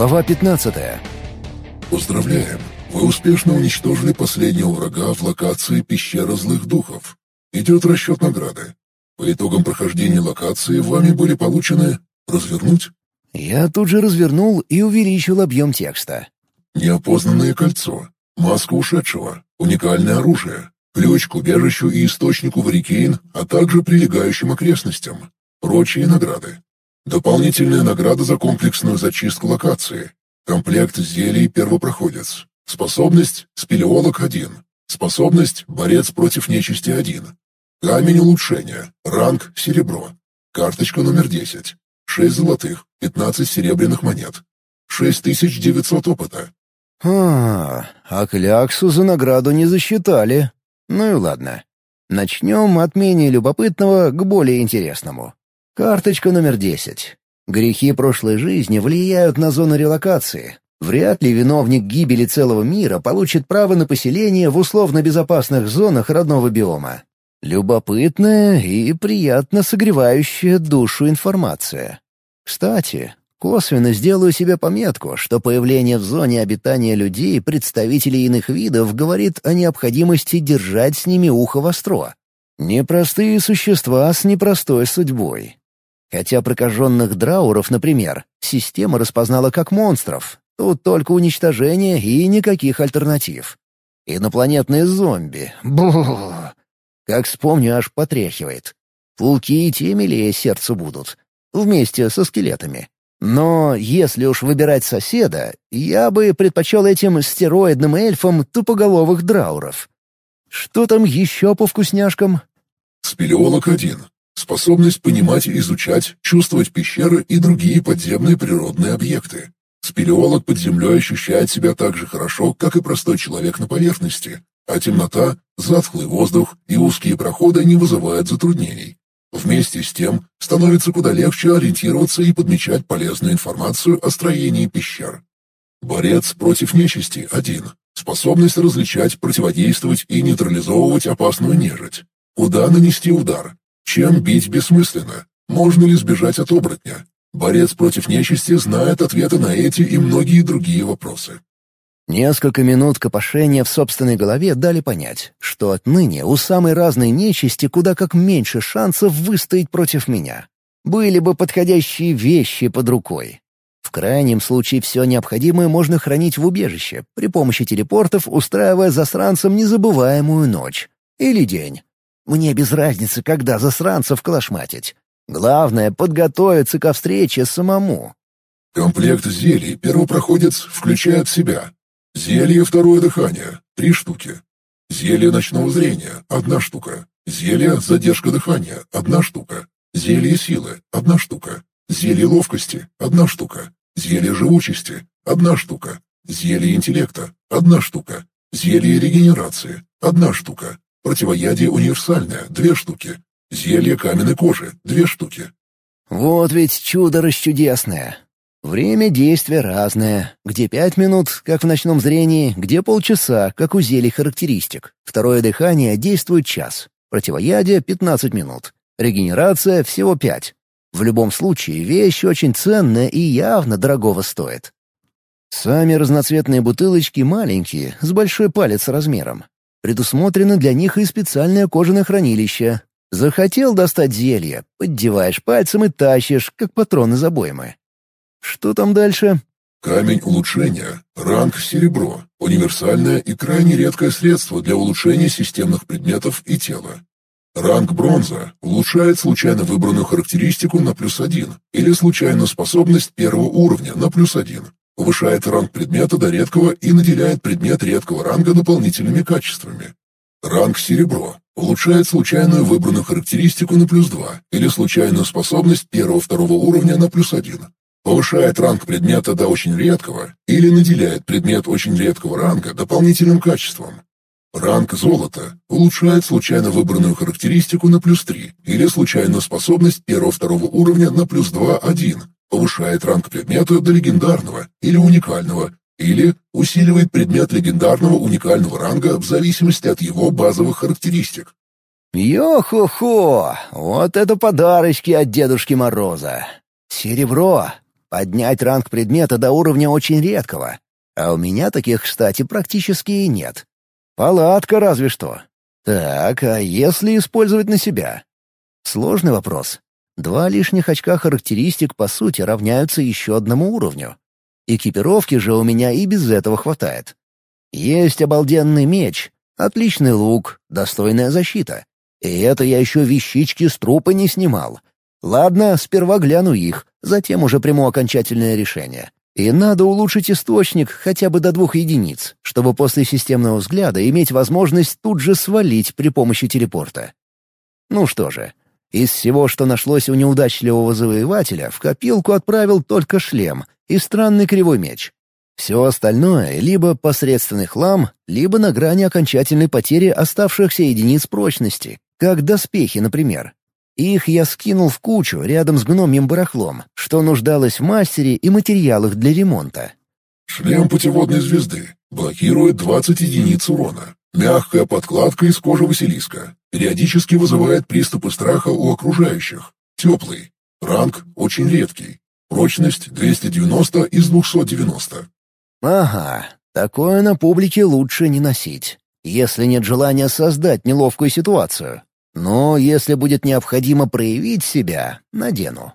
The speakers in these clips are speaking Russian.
Глава 15. Поздравляем! Вы успешно уничтожили последнего врага в локации «Пещера злых духов». Идет расчет награды. По итогам прохождения локации вами были получены... Развернуть? Я тут же развернул и увеличил объем текста. Неопознанное кольцо. Маска ушедшего. Уникальное оружие. Ключ к убежищу и источнику Варикейн, а также прилегающим окрестностям. Прочие награды. Дополнительная награда за комплексную зачистку локации. Комплект зелий первопроходец. Способность «Спелеолог-1». Способность «Борец против нечисти 1». Камень улучшения. Ранг «Серебро». Карточка номер 10. 6 золотых, 15 серебряных монет. 6900 опыта. А, а кляксу за награду не засчитали. Ну и ладно. Начнем от менее любопытного к более интересному. Карточка номер 10. Грехи прошлой жизни влияют на зону релокации. Вряд ли виновник гибели целого мира получит право на поселение в условно безопасных зонах родного биома. Любопытная и приятно согревающая душу информация. Кстати, косвенно сделаю себе пометку, что появление в зоне обитания людей представителей иных видов говорит о необходимости держать с ними ухо востро. Непростые существа с непростой судьбой. Хотя прокаженных драуров, например, система распознала как монстров. Тут только уничтожение и никаких альтернатив. Инопланетные зомби. Бу! Как вспомню, аж потряхивает. Пауки и те милее сердцу будут. Вместе со скелетами. Но если уж выбирать соседа, я бы предпочел этим стероидным эльфам тупоголовых драуров. Что там еще по вкусняшкам? Спелеолог один. Способность понимать и изучать, чувствовать пещеры и другие подземные природные объекты. Спелеолог под землей ощущает себя так же хорошо, как и простой человек на поверхности, а темнота, затхлый воздух и узкие проходы не вызывают затруднений. Вместе с тем становится куда легче ориентироваться и подмечать полезную информацию о строении пещер. Борец против нечисти – один. Способность различать, противодействовать и нейтрализовывать опасную нежить. Куда нанести удар? Чем бить бессмысленно? Можно ли сбежать от оборотня? Борец против нечисти знает ответы на эти и многие другие вопросы. Несколько минут копошения в собственной голове дали понять, что отныне у самой разной нечисти куда как меньше шансов выстоять против меня. Были бы подходящие вещи под рукой. В крайнем случае все необходимое можно хранить в убежище, при помощи телепортов устраивая засранцам незабываемую ночь. Или день. Мне без разницы, когда засранцев клашматить. Главное — подготовиться ко встрече самому. Комплект зелий первопроходец включает себя зелье «Второе дыхание» — три штуки. Зелье ночного зрения — одна штука. Зелье «Задержка дыхания» — одна штука. Зелье силы — одна штука. Зелье ловкости — одна штука. Зелье живучести — одна штука. Зелье интеллекта — одна штука. Зелье регенерации — одна штука. Противоядие универсальное — две штуки. Зелье каменной кожи — две штуки. Вот ведь чудо расчудесное. Время действия разное. Где пять минут, как в ночном зрении, где полчаса, как у зелий характеристик. Второе дыхание действует час. Противоядие — 15 минут. Регенерация — всего пять. В любом случае, вещь очень ценная и явно дорогого стоит. Сами разноцветные бутылочки маленькие, с большой палец размером. Предусмотрено для них и специальное кожаное хранилище. Захотел достать зелье, поддеваешь пальцем и тащишь, как патроны из. Что там дальше? Камень улучшения. Ранг серебро. Универсальное и крайне редкое средство для улучшения системных предметов и тела. Ранг бронза улучшает случайно выбранную характеристику на плюс один или случайную способность первого уровня на плюс один повышает ранг предмета до редкого и наделяет предмет редкого ранга дополнительными качествами. Ранг серебро улучшает случайную выбранную характеристику на плюс 2 или случайную способность первого-второго уровня на плюс 1. Повышает ранг предмета до очень редкого или наделяет предмет очень редкого ранга дополнительным качеством. Ранг золота улучшает случайно выбранную характеристику на плюс 3 или случайную способность первого-второго уровня на плюс 2-1 повышает ранг предмета до легендарного или уникального, или усиливает предмет легендарного уникального ранга в зависимости от его базовых характеристик. Йо-хо-хо! Вот это подарочки от Дедушки Мороза! Серебро! поднять ранг предмета до уровня очень редкого. А у меня таких, кстати, практически и нет. Палатка разве что. Так, а если использовать на себя? Сложный вопрос. Два лишних очка характеристик, по сути, равняются еще одному уровню. Экипировки же у меня и без этого хватает. Есть обалденный меч, отличный лук, достойная защита. И это я еще вещички с трупа не снимал. Ладно, сперва гляну их, затем уже приму окончательное решение. И надо улучшить источник хотя бы до двух единиц, чтобы после системного взгляда иметь возможность тут же свалить при помощи телепорта. Ну что же, из всего, что нашлось у неудачливого завоевателя, в копилку отправил только шлем и странный кривой меч. Все остальное — либо посредственный хлам, либо на грани окончательной потери оставшихся единиц прочности, как доспехи, например. Их я скинул в кучу рядом с гномьим барахлом, что нуждалось в мастере и материалах для ремонта. Шлем путеводной звезды. Блокирует 20 единиц урона. Мягкая подкладка из кожи Василиска. Периодически вызывает приступы страха у окружающих. Теплый. Ранг очень редкий. Прочность 290 из 290. Ага, такое на публике лучше не носить, если нет желания создать неловкую ситуацию. Но если будет необходимо проявить себя, надену.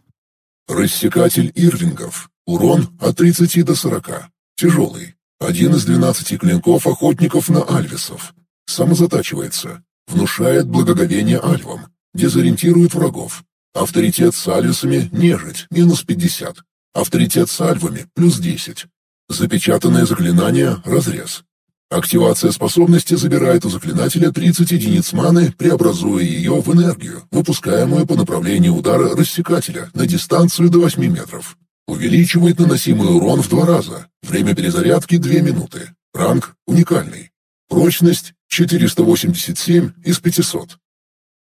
Рассекатель Ирвингов. Урон от 30 до 40. Тяжелый. Один из 12 клинков охотников на альвисов. Самозатачивается. Внушает благоговение альвам. Дезориентирует врагов. Авторитет с альвисами — нежить, минус 50. Авторитет с альвами — плюс 10. Запечатанное заклинание — разрез. Активация способности забирает у заклинателя 30 единиц маны, преобразуя ее в энергию, выпускаемую по направлению удара рассекателя на дистанцию до 8 метров. Увеличивает наносимый урон в два раза. Время перезарядки 2 минуты. Ранг уникальный. Прочность 487 из 500.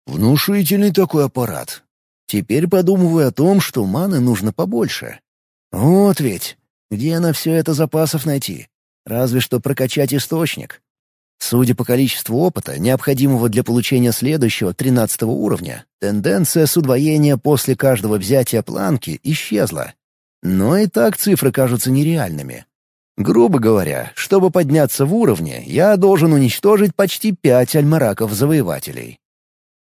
Внушительный такой аппарат. Теперь подумываю о том, что маны нужно побольше. Вот ведь, где на все это запасов найти? Разве что прокачать источник. Судя по количеству опыта, необходимого для получения следующего, тринадцатого уровня, тенденция с удвоения после каждого взятия планки исчезла. Но и так цифры кажутся нереальными. Грубо говоря, чтобы подняться в уровне, я должен уничтожить почти пять альмараков-завоевателей.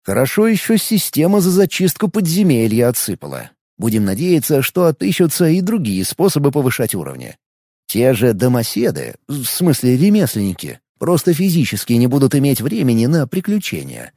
Хорошо еще система за зачистку подземелья отсыпала. Будем надеяться, что отыщутся и другие способы повышать уровни. Те же домоседы, в смысле ремесленники, просто физически не будут иметь времени на приключения.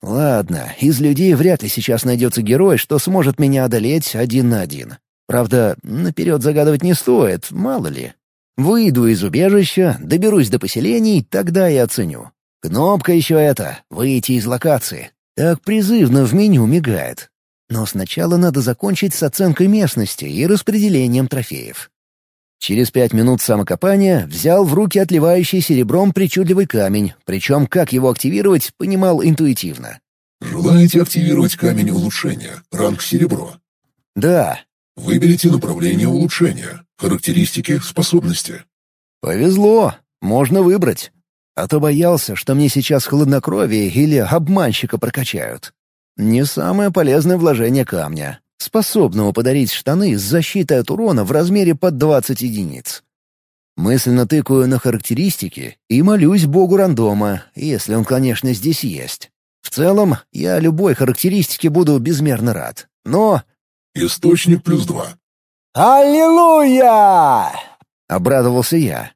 Ладно, из людей вряд ли сейчас найдется герой, что сможет меня одолеть один на один. Правда, наперед загадывать не стоит, мало ли. Выйду из убежища, доберусь до поселений, тогда и оценю. Кнопка еще эта — выйти из локации. Так призывно в меню мигает. Но сначала надо закончить с оценкой местности и распределением трофеев. Через пять минут самокопания взял в руки отливающий серебром причудливый камень, причем как его активировать, понимал интуитивно. Желаете активировать камень улучшения, ранг серебро? Да. Выберите направление улучшения, характеристики, способности. Повезло, можно выбрать. А то боялся, что мне сейчас хладнокровие или обманщика прокачают. Не самое полезное вложение камня способного подарить штаны с защитой от урона в размере под 20 единиц. Мысленно тыкаю на характеристики и молюсь богу рандома, если он, конечно, здесь есть. В целом, я любой характеристике буду безмерно рад. Но... Источник плюс два. «Аллилуйя!» — обрадовался я.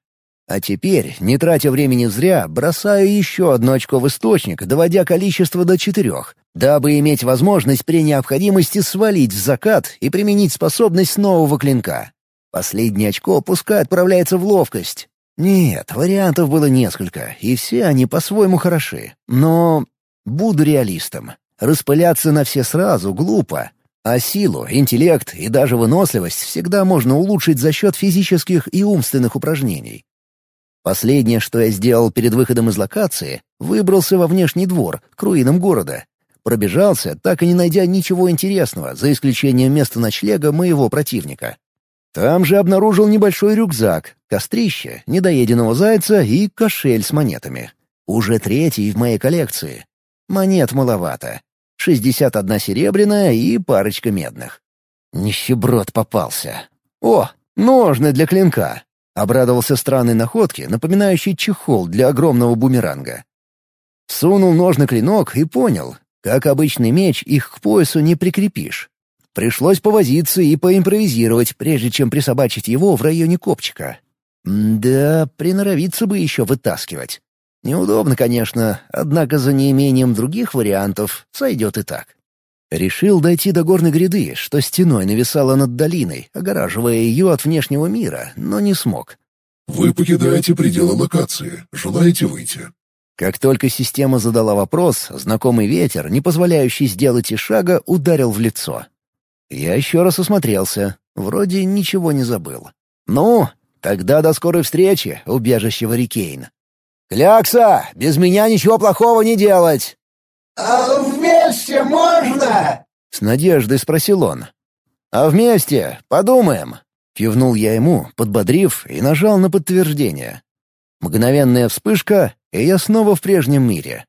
А теперь, не тратя времени зря, бросаю еще одно очко в источник, доводя количество до четырех, дабы иметь возможность при необходимости свалить в закат и применить способность нового клинка. Последнее очко пускай отправляется в ловкость. Нет, вариантов было несколько, и все они по-своему хороши. Но буду реалистом. Распыляться на все сразу глупо. А силу, интеллект и даже выносливость всегда можно улучшить за счет физических и умственных упражнений. Последнее, что я сделал перед выходом из локации, выбрался во внешний двор, к руинам города. Пробежался, так и не найдя ничего интересного, за исключением места ночлега моего противника. Там же обнаружил небольшой рюкзак, кострище, недоеденного зайца и кошель с монетами. Уже третий в моей коллекции. Монет маловато. 61 серебряная и парочка медных. Нищеброд попался. О, ножны для клинка. Обрадовался странной находке, напоминающей чехол для огромного бумеранга. Сунул ножны клинок и понял, как обычный меч их к поясу не прикрепишь. Пришлось повозиться и поимпровизировать, прежде чем присобачить его в районе копчика. да, приноровиться бы еще вытаскивать. Неудобно, конечно, однако за неимением других вариантов сойдет и так. Решил дойти до горной гряды, что стеной нависала над долиной, огораживая ее от внешнего мира, но не смог. «Вы покидаете пределы локации. Желаете выйти?» Как только система задала вопрос, знакомый ветер, не позволяющий сделать и шага, ударил в лицо. Я еще раз осмотрелся. Вроде ничего не забыл. «Ну, тогда до скорой встречи, убежище Варикейн». «Клякса, без меня ничего плохого не делать!» «А вместе можно?» — с надеждой спросил он. «А вместе? Подумаем!» — кивнул я ему, подбодрив, и нажал на подтверждение. Мгновенная вспышка, и я снова в прежнем мире.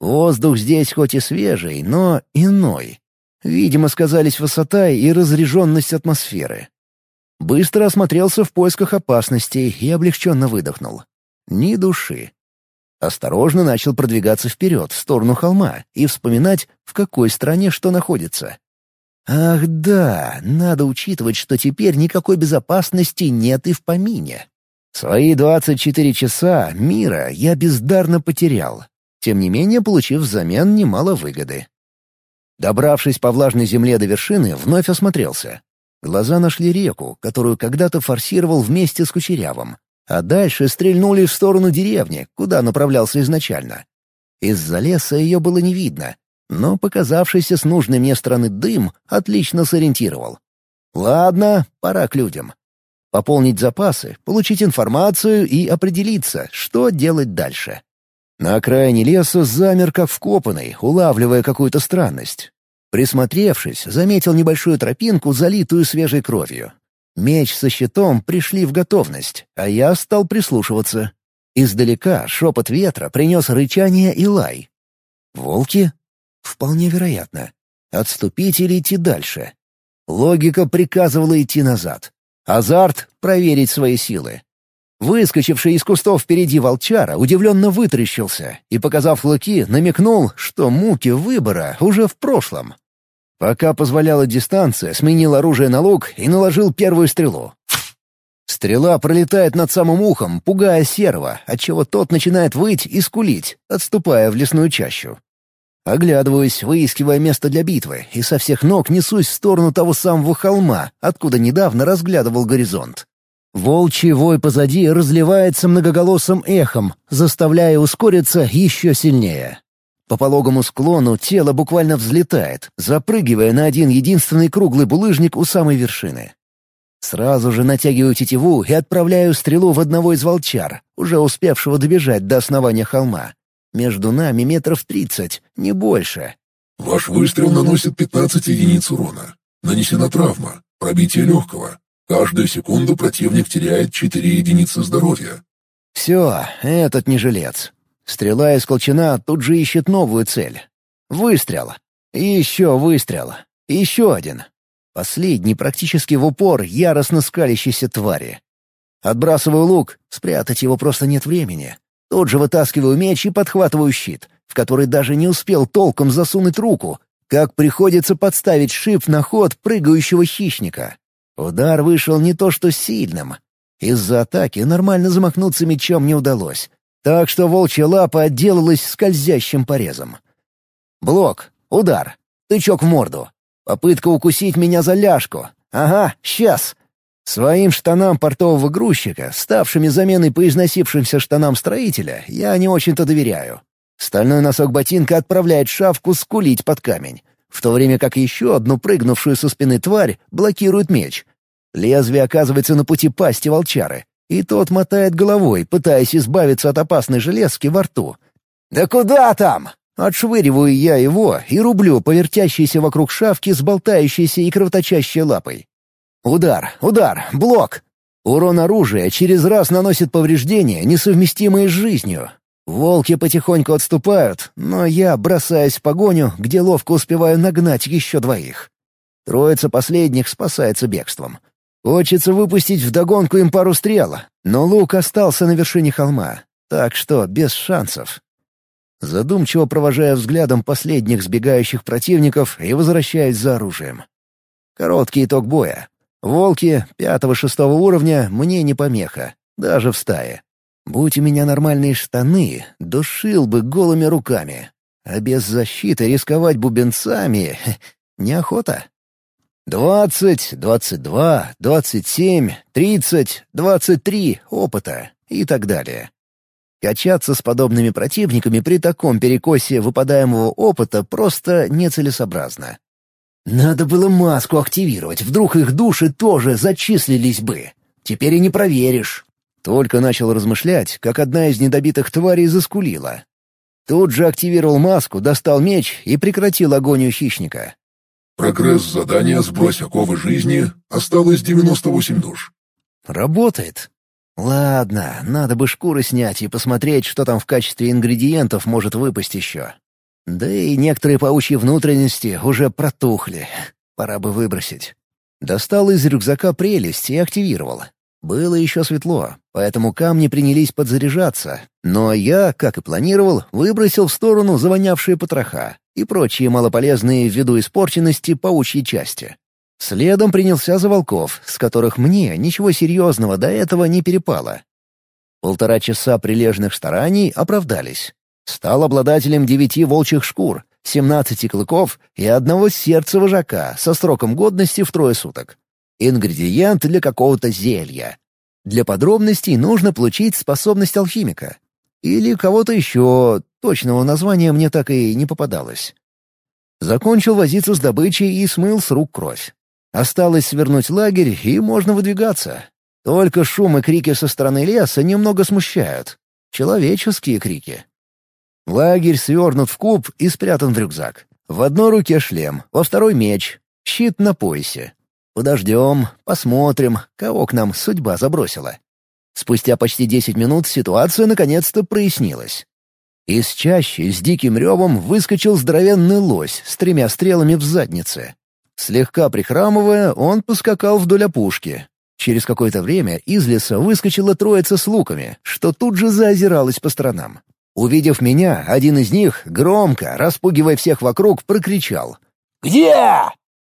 Воздух здесь хоть и свежий, но иной. Видимо, сказались высота и разреженность атмосферы. Быстро осмотрелся в поисках опасностей и облегченно выдохнул. Ни души. Осторожно начал продвигаться вперед, в сторону холма, и вспоминать, в какой стране что находится. Ах да, надо учитывать, что теперь никакой безопасности нет и в помине. Свои 24 часа мира я бездарно потерял, тем не менее получив взамен немало выгоды. Добравшись по влажной земле до вершины, вновь осмотрелся. Глаза нашли реку, которую когда-то форсировал вместе с Кучерявым, а дальше стрельнули в сторону деревни, куда направлялся изначально. Из-за леса ее было не видно, но показавшийся с нужной мне стороны дым отлично сориентировал. Ладно, пора к людям. Пополнить запасы, получить информацию и определиться, что делать дальше. На окраине леса замер как вкопанный, улавливая какую-то странность. Присмотревшись, заметил небольшую тропинку, залитую свежей кровью. Меч со щитом пришли в готовность, а я стал прислушиваться. Издалека шепот ветра принес рычание и лай. Волки? Вполне вероятно. Отступить или идти дальше? Логика приказывала идти назад. Азарт — проверить свои силы. Выскочивший из кустов впереди волчара удивленно вытрящился и, показав клыки, намекнул, что муки выбора уже в прошлом. Пока позволяла дистанция, сменил оружие на лук и наложил первую стрелу. Стрела пролетает над самым ухом, пугая серого, отчего тот начинает выть и скулить, отступая в лесную чащу. Оглядываюсь, выискивая место для битвы, и со всех ног несусь в сторону того самого холма, откуда недавно разглядывал горизонт. Волчий вой позади разливается многоголосым эхом, заставляя ускориться еще сильнее. По пологому склону тело буквально взлетает, запрыгивая на один единственный круглый булыжник у самой вершины. Сразу же натягиваю тетиву и отправляю стрелу в одного из волчар, уже успевшего добежать до основания холма. Между нами метров тридцать, не больше. Ваш выстрел наносит 15 единиц урона. Нанесена травма, пробитие легкого. Каждую секунду противник теряет 4 единицы здоровья. Все, этот не жилец. Стрела из колчана тут же ищет новую цель. Выстрел. Еще выстрел. Еще один. Последний практически в упор яростно скалящейся твари. Отбрасываю лук, спрятать его просто нет времени. Тут же вытаскиваю меч и подхватываю щит, в который даже не успел толком засунуть руку, как приходится подставить шип на ход прыгающего хищника. Удар вышел не то что сильным. Из-за атаки нормально замахнуться мечом не удалось, так что волчья лапа отделалась скользящим порезом. Блок, удар, тычок в морду, попытка укусить меня за ляжку. Ага, сейчас. Своим штанам портового грузчика, ставшими заменой по износившимся штанам строителя, я не очень-то доверяю. Стальной носок ботинка отправляет шавку скулить под камень, в то время как еще одну прыгнувшую со спины тварь блокирует меч. Лезвие оказывается на пути пасти волчары, и тот мотает головой, пытаясь избавиться от опасной железки во рту. «Да куда там?» Отшвыриваю я его и рублю по вертящейся вокруг шавки с болтающейся и кровоточащей лапой. Удар, удар, блок. Урон оружия через раз наносит повреждения, несовместимые с жизнью. Волки потихоньку отступают, но я бросаюсь в погоню, где ловко успеваю нагнать еще двоих. Троица последних спасается бегством. Хочется выпустить вдогонку им пару стрел, но лук остался на вершине холма, так что без шансов. Задумчиво провожая взглядом последних сбегающих противников и возвращаясь за оружием. Короткий итог боя. Волки пятого-шестого уровня мне не помеха, даже в стае. Будь у меня нормальные штаны, душил бы голыми руками. А без защиты рисковать бубенцами — неохота. Двадцать, двадцать два, двадцать семь, тридцать, двадцать три опыта и так далее. Качаться с подобными противниками при таком перекосе выпадаемого опыта просто нецелесообразно. Надо было маску активировать, вдруг их души тоже зачислились бы. Теперь и не проверишь. Только начал размышлять, как одна из недобитых тварей заскулила. Тут же активировал маску, достал меч и прекратил агонию хищника. Прогресс задания «Сбрось оковы жизни» осталось 98 душ. Работает. Ладно, надо бы шкуры снять и посмотреть, что там в качестве ингредиентов может выпасть еще. Да и некоторые паучьи внутренности уже протухли. Пора бы выбросить. Достал из рюкзака прелесть и активировал. Было еще светло, поэтому камни принялись подзаряжаться, но я, как и планировал, выбросил в сторону завонявшие потроха и прочие малополезные ввиду испорченности паучьи части. Следом принялся за волков, с которых мне ничего серьезного до этого не перепало. Полтора часа прилежных стараний оправдались. Стал обладателем девяти волчьих шкур, семнадцати клыков и одного сердца вожака со сроком годности в трое суток. Ингредиент для какого-то зелья. Для подробностей нужно получить способность алхимика. Или кого-то еще, точного названия мне так и не попадалось. Закончил возиться с добычей и смыл с рук кровь. Осталось свернуть лагерь, и можно выдвигаться. Только шум и крики со стороны леса немного смущают. Человеческие крики. Лагерь свернут в куб и спрятан в рюкзак. В одной руке шлем, во второй меч, щит на поясе. Подождем, посмотрим, кого к нам судьба забросила. Спустя почти десять минут ситуация наконец-то прояснилась. Из чащи с диким ревом выскочил здоровенный лось с тремя стрелами в заднице. Слегка прихрамывая, он поскакал вдоль опушки. Через какое-то время из леса выскочила троица с луками, что тут же заозиралась по сторонам. Увидев меня, один из них, громко, распугивая всех вокруг, прокричал. «Где?»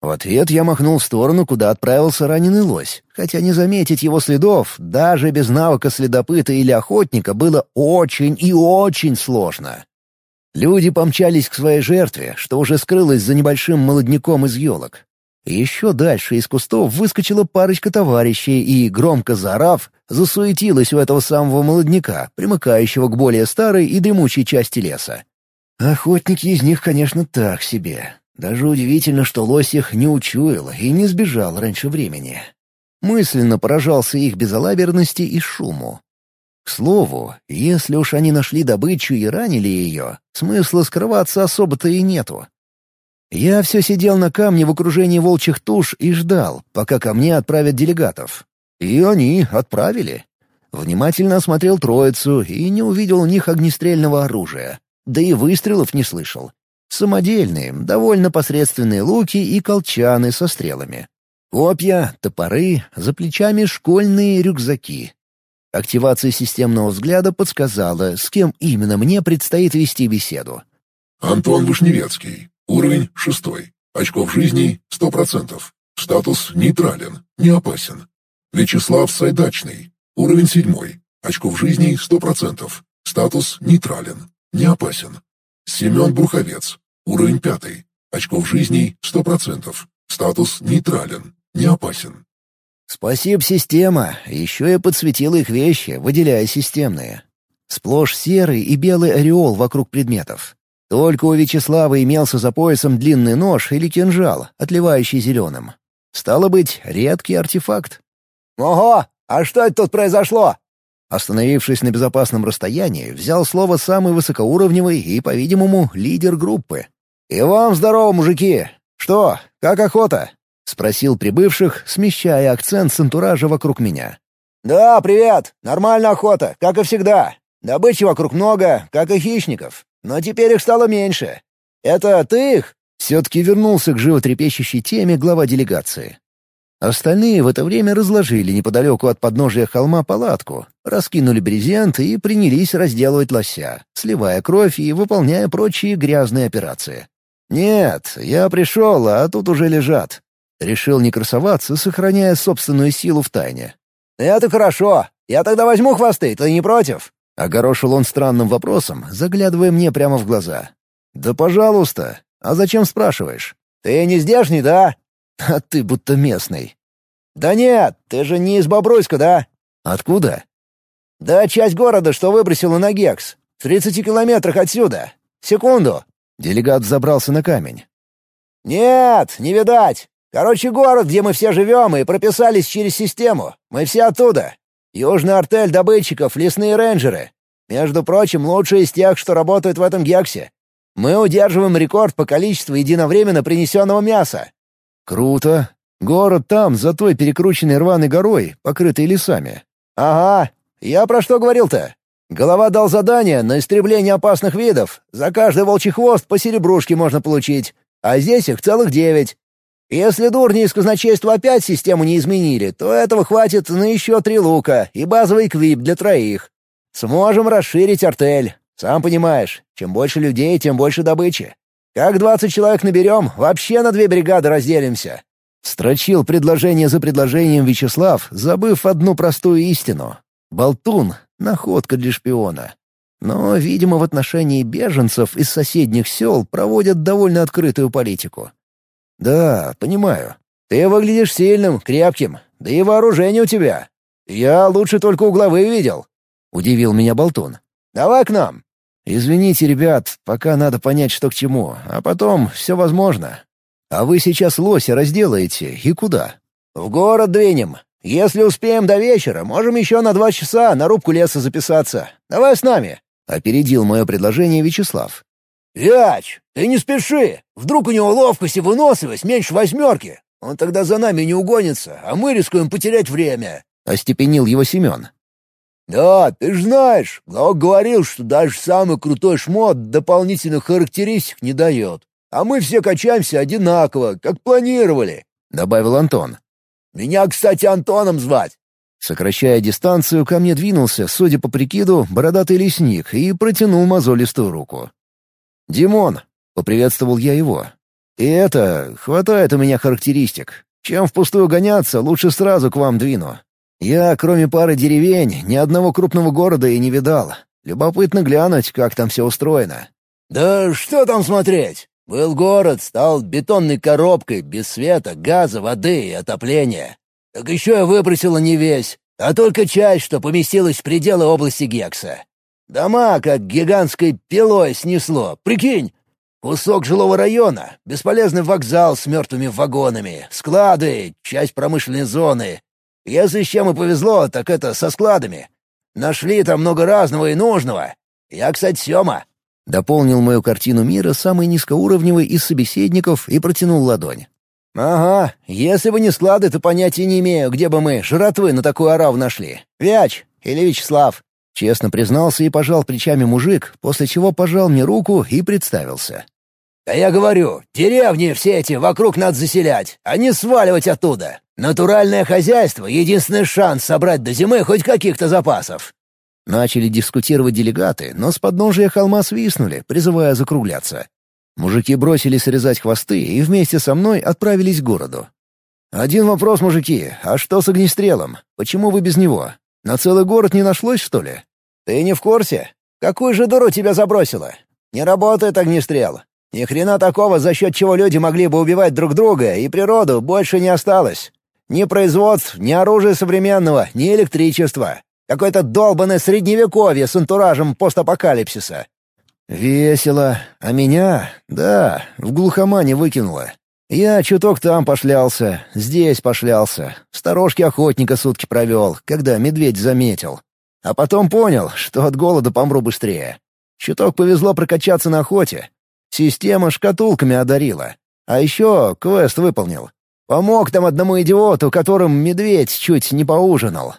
В ответ я махнул в сторону, куда отправился раненый лось, хотя не заметить его следов, даже без навыка следопыта или охотника, было очень и очень сложно. Люди помчались к своей жертве, что уже скрылась за небольшим молодняком из елок. Еще дальше из кустов выскочила парочка товарищей и, громко заорав, засуетилась у этого самого молодняка, примыкающего к более старой и дремучей части леса. Охотники из них, конечно, так себе. Даже удивительно, что лось их не учуял и не сбежал раньше времени. Мысленно поражался их безалаберности и шуму. К слову, если уж они нашли добычу и ранили ее, смысла скрываться особо-то и нету. Я все сидел на камне в окружении волчьих туш и ждал, пока ко мне отправят делегатов. И они отправили. Внимательно осмотрел троицу и не увидел у них огнестрельного оружия. Да и выстрелов не слышал. Самодельные, довольно посредственные луки и колчаны со стрелами. Копья, топоры, за плечами школьные рюкзаки, Активация системного взгляда подсказала, с кем именно мне предстоит вести беседу. Антон Вышневецкий. Уровень шестой. Очков жизни — сто процентов. Статус нейтрален, не опасен. Вячеслав Сайдачный. Уровень седьмой. Очков жизни — сто процентов. Статус нейтрален, не опасен. Семен Бруховец. Уровень пятый. Очков жизни — сто процентов. Статус нейтрален, не опасен. Спасибо, система. Еще я подсветила их вещи, выделяя системные. Сплошь серый и белый ореол вокруг предметов. Только у Вячеслава имелся за поясом длинный нож или кинжал, отливающий зеленым. Стало быть, редкий артефакт. «Ого! А что это тут произошло?» Остановившись на безопасном расстоянии, взял слово самый высокоуровневый и, по-видимому, лидер группы. «И вам здорово, мужики! Что, как охота? — спросил прибывших, смещая акцент с антуража вокруг меня. «Да, привет! Нормальная охота, как и всегда. Добычи вокруг много, как и хищников. Но теперь их стало меньше. Это ты их?» Все-таки вернулся к животрепещущей теме глава делегации. Остальные в это время разложили неподалеку от подножия холма палатку, раскинули брезент и принялись разделывать лося, сливая кровь и выполняя прочие грязные операции. «Нет, я пришел, а тут уже лежат». Решил не красоваться, сохраняя собственную силу в тайне. «Это хорошо. Я тогда возьму хвосты, ты не против?» Огорошил он странным вопросом, заглядывая мне прямо в глаза. «Да пожалуйста. А зачем спрашиваешь?» «Ты не здешний, да?» «А ты будто местный». «Да нет, ты же не из Бобруйска, да?» «Откуда?» «Да часть города, что выбросила на Гекс. В тридцати километрах отсюда. Секунду». Делегат забрался на камень. «Нет, не видать. Короче, город, где мы все живем и прописались через систему. Мы все оттуда. Южный артель добытчиков, лесные рейнджеры. Между прочим, лучшие из тех, что работают в этом гексе. Мы удерживаем рекорд по количеству единовременно принесенного мяса». «Круто. Город там, за той перекрученной рваной горой, покрытой лесами». «Ага. Я про что говорил-то? Голова дал задание на истребление опасных видов. За каждый волчий хвост по серебрушке можно получить. А здесь их целых девять. Если дурни из казначейства опять систему не изменили, то этого хватит на еще три лука и базовый квип для троих. Сможем расширить артель. Сам понимаешь, чем больше людей, тем больше добычи. Как двадцать человек наберем, вообще на две бригады разделимся». Строчил предложение за предложением Вячеслав, забыв одну простую истину. Болтун — находка для шпиона. Но, видимо, в отношении беженцев из соседних сел проводят довольно открытую политику. «Да, понимаю. Ты выглядишь сильным, крепким, да и вооружение у тебя. Я лучше только угловые видел», — удивил меня Болтун. «Давай к нам». «Извините, ребят, пока надо понять, что к чему, а потом все возможно. А вы сейчас лося разделаете и куда?» «В город двинем. Если успеем до вечера, можем еще на два часа на рубку леса записаться. Давай с нами», — опередил мое предложение Вячеслав. «Вяч, ты не спеши! Вдруг у него ловкость и выносливость меньше восьмерки. Он тогда за нами не угонится, а мы рискуем потерять время», — остепенил его Семен. «Да, ты ж знаешь, Глок говорил, что даже самый крутой шмот дополнительных характеристик не дает. А мы все качаемся одинаково, как планировали», — добавил Антон. «Меня, кстати, Антоном звать». Сокращая дистанцию, ко мне двинулся, судя по прикиду, бородатый лесник и протянул мозолистую руку. «Димон!» — поприветствовал я его. «И это, хватает у меня характеристик. Чем впустую гоняться, лучше сразу к вам двину. Я, кроме пары деревень, ни одного крупного города и не видал. Любопытно глянуть, как там все устроено». «Да что там смотреть? Был город, стал бетонной коробкой, без света, газа, воды и отопления. Так еще я выбросила не весь, а только часть, что поместилась в пределы области Гекса. Дома как гигантской пилой снесло, прикинь! Кусок жилого района, бесполезный вокзал с мертвыми вагонами, склады, часть промышленной зоны. Если с чем и повезло, так это со складами. Нашли там много разного и нужного. Я, кстати, Сёма». Дополнил мою картину мира самый низкоуровневый из собеседников и протянул ладонь. «Ага, если бы не склады, то понятия не имею, где бы мы жратвы на такую ораву нашли. Вяч или Вячеслав. Честно признался и пожал плечами мужик, после чего пожал мне руку и представился. «Да я говорю, деревни все эти вокруг надо заселять, а не сваливать оттуда. Натуральное хозяйство — единственный шанс собрать до зимы хоть каких-то запасов». Начали дискутировать делегаты, но с подножия холма свистнули, призывая закругляться. Мужики бросили срезать хвосты и вместе со мной отправились к городу. «Один вопрос, мужики, а что с огнестрелом? Почему вы без него? На целый город не нашлось, что ли? Ты не в курсе? Какую же дуру тебя забросило? Не работает огнестрел. Ни хрена такого, за счет чего люди могли бы убивать друг друга, и природу больше не осталось. Ни производств, ни оружия современного, ни электричества. Какое-то долбанное средневековье с антуражем постапокалипсиса. Весело. А меня, да, в глухомане выкинуло. Я чуток там пошлялся, здесь пошлялся. В сторожке охотника сутки провел, когда медведь заметил. А потом понял, что от голода помру быстрее. Чуток повезло прокачаться на охоте. Система шкатулками одарила. А еще квест выполнил. Помог там одному идиоту, которым медведь чуть не поужинал.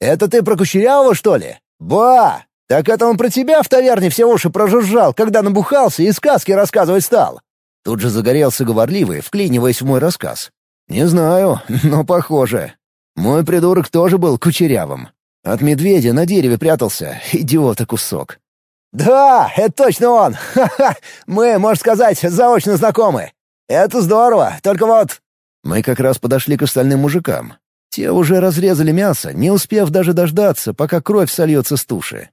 «Это ты про Кучерявого, что ли? Ба! Так это он про тебя в таверне все уши прожужжал, когда набухался и сказки рассказывать стал!» Тут же загорелся говорливый, вклиниваясь в мой рассказ. «Не знаю, но похоже. Мой придурок тоже был кучерявым. От медведя на дереве прятался, идиота кусок. «Да, это точно он! Ха-ха! Мы, можно сказать, заочно знакомы. Это здорово, только вот...» Мы как раз подошли к остальным мужикам. Те уже разрезали мясо, не успев даже дождаться, пока кровь сольется с туши.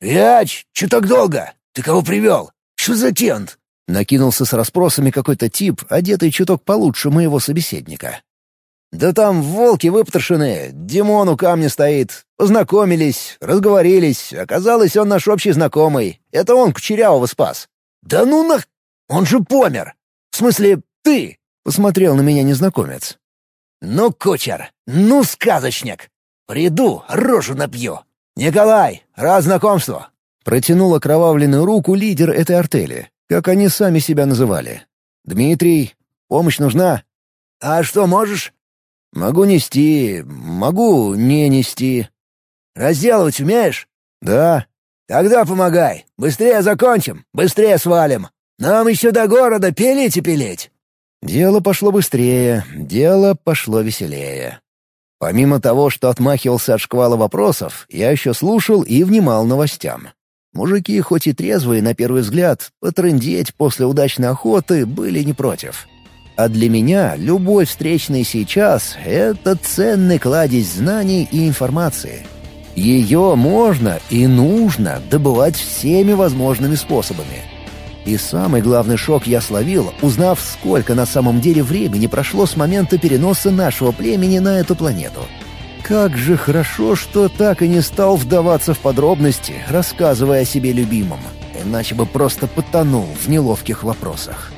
«Вяч, чё так долго? Ты кого привел? Что за тент?» Накинулся с расспросами какой-то тип, одетый чуток получше моего собеседника. «Да там волки выпотрошены, Димон у камня стоит. Познакомились, разговорились. Оказалось, он наш общий знакомый. Это он Кучерявого спас». «Да ну нах... Он же помер! В смысле, ты!» — посмотрел на меня незнакомец. «Ну, кучер, ну, сказочник! Приду, рожу напью! Николай, рад знакомству!» Протянул окровавленную руку лидер этой артели, как они сами себя называли. «Дмитрий, помощь нужна?» «А что можешь?» «Могу нести, могу не нести». «Разделывать умеешь?» «Да». «Тогда помогай. Быстрее закончим, быстрее свалим. Нам еще до города пилить и пилить». Дело пошло быстрее, дело пошло веселее. Помимо того, что отмахивался от шквала вопросов, я еще слушал и внимал новостям. Мужики, хоть и трезвые на первый взгляд, потрындеть после удачной охоты были не против. А для меня любой встречный сейчас — это ценный кладезь знаний и информации. Ее можно и нужно добывать всеми возможными способами. И самый главный шок я словил, узнав, сколько на самом деле времени прошло с момента переноса нашего племени на эту планету. Как же хорошо, что так и не стал вдаваться в подробности, рассказывая о себе любимом, иначе бы просто потонул в неловких вопросах.